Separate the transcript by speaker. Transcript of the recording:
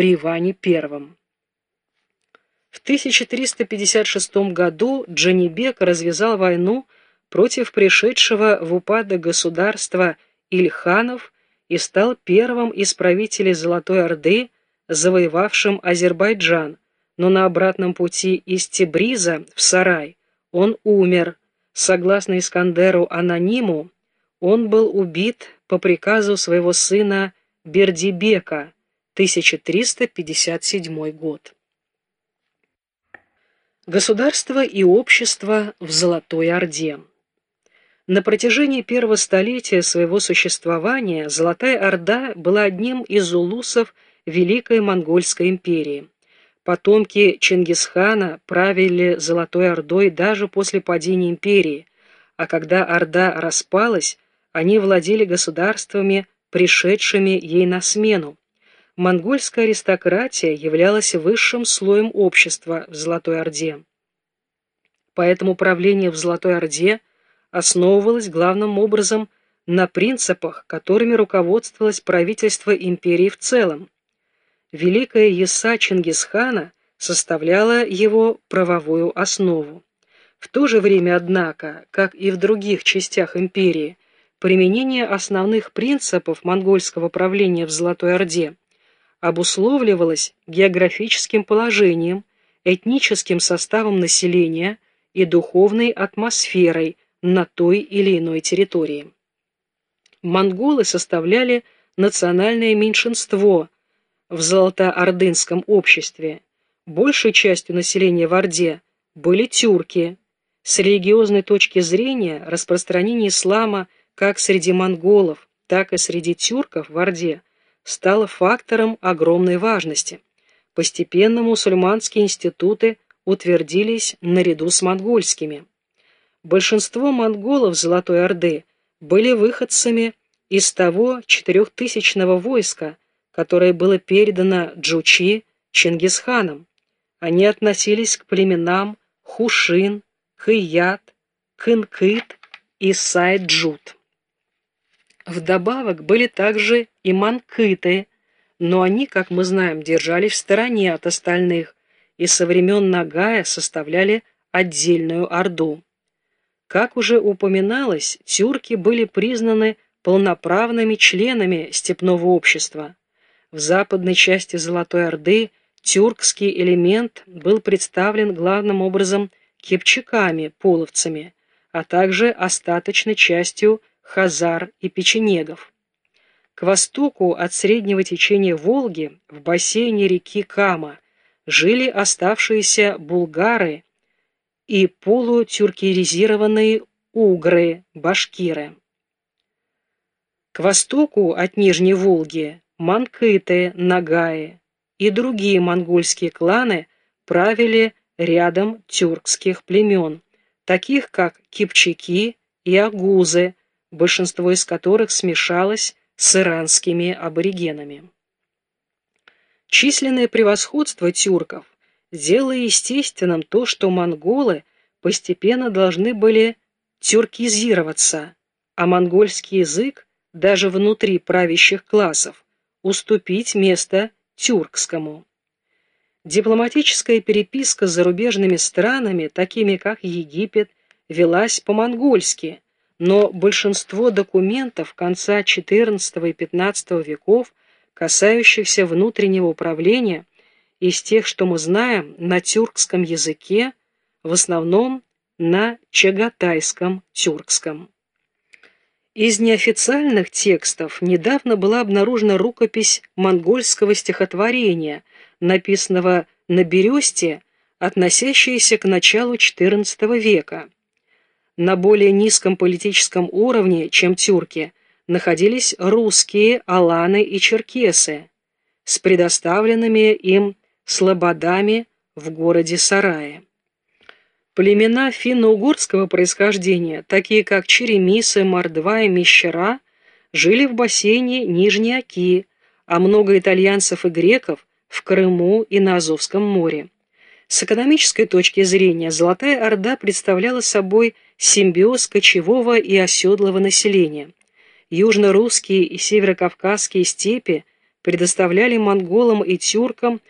Speaker 1: при Иване I. В 1356 году Джанибек развязал войну против пришедшего в упадок государства Ильханов и стал первым из правителей Золотой Орды, завоевавшим Азербайджан, но на обратном пути из Тебриза в Сарай он умер. Согласно Искандеру Анониму, он был убит по приказу своего сына Бердибека, 1357 год. Государство и общество в Золотой Орде На протяжении первого столетия своего существования Золотая Орда была одним из улусов Великой Монгольской империи. Потомки Чингисхана правили Золотой Ордой даже после падения империи, а когда Орда распалась, они владели государствами, пришедшими ей на смену. Монгольская аристократия являлась высшим слоем общества в Золотой Орде. Поэтому правление в Золотой Орде основывалось главным образом на принципах, которыми руководствовалось правительство империи в целом. Великая Еса Чингисхана составляла его правовую основу. В то же время, однако, как и в других частях империи, применение основных принципов монгольского правления в Золотой Орде обусловливалось географическим положением, этническим составом населения и духовной атмосферой на той или иной территории. Монголы составляли национальное меньшинство в золотоордынском обществе. Большей частью населения в Орде были тюрки. С религиозной точки зрения распространение ислама – как среди монголов, так и среди тюрков в Орде, стало фактором огромной важности. Постепенно мусульманские институты утвердились наряду с монгольскими. Большинство монголов Золотой Орды были выходцами из того четырехтысячного войска, которое было передано Джучи Чингисханом. Они относились к племенам Хушин, Хыят, Кынкыт и Сайджут. Вдобавок были также и манкыты, но они, как мы знаем, держались в стороне от остальных и со времен Нагая составляли отдельную орду. Как уже упоминалось, тюрки были признаны полноправными членами степного общества. В западной части Золотой Орды тюркский элемент был представлен главным образом кипчаками, половцами, а также остаточной частью хазар и печенегов. К востоку от среднего течения Волги, в бассейне реки Кама, жили оставшиеся булгары и полутюркеризированные угры, башкиры. К востоку от Нижней Волги манкыты, нагаи и другие монгольские кланы правили рядом тюркских племен, таких как кипчаки и агузы, большинство из которых смешалось с иранскими аборигенами. Численное превосходство тюрков сделало естественным то, что монголы постепенно должны были тюркизироваться, а монгольский язык даже внутри правящих классов уступить место тюркскому. Дипломатическая переписка с зарубежными странами, такими как Египет, велась по-монгольски – но большинство документов конца XIV и XV веков, касающихся внутреннего управления, из тех, что мы знаем, на тюркском языке, в основном на чагатайском тюркском. Из неофициальных текстов недавно была обнаружена рукопись монгольского стихотворения, написанного на бересте, относящаяся к началу XIV века на более низком политическом уровне, чем тюрки, находились русские, аланы и черкесы с предоставленными им слободами в городе Сарае. Племена финно-угорского происхождения, такие как черемисы, мордва и мещера, жили в бассейне Нижней Оки, а много итальянцев и греков в Крыму и на Азовском море. С экономической точки зрения Золотая Орда представляла собой симбиоз кочевого и оседлого населения. Южно-русские и северокавказские степи предоставляли монголам и тюркам